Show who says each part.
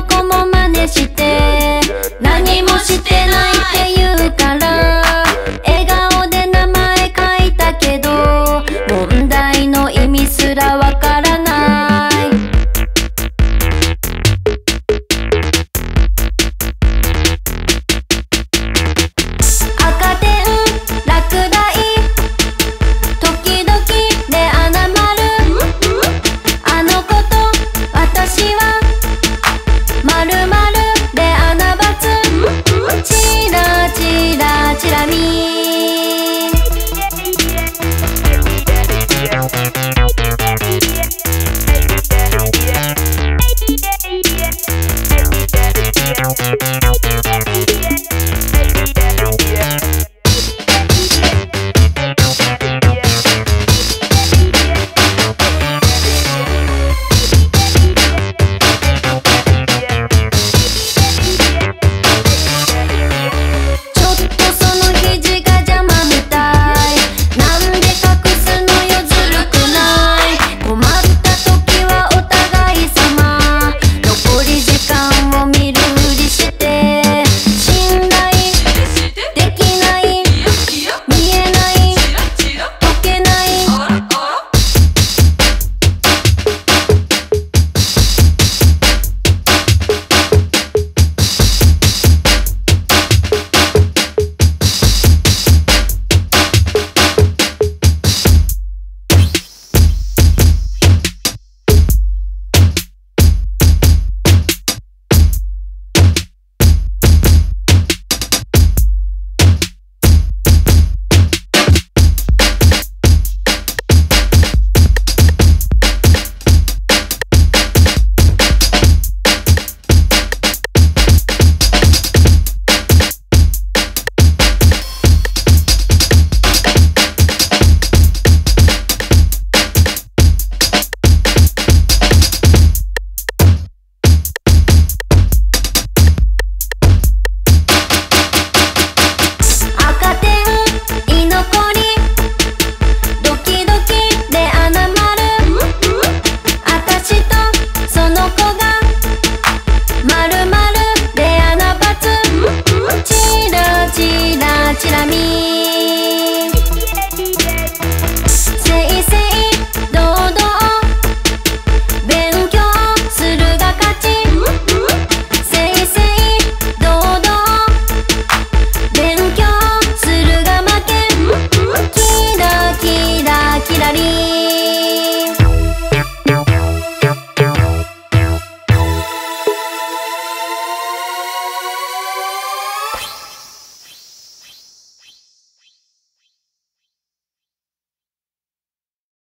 Speaker 1: こも真似して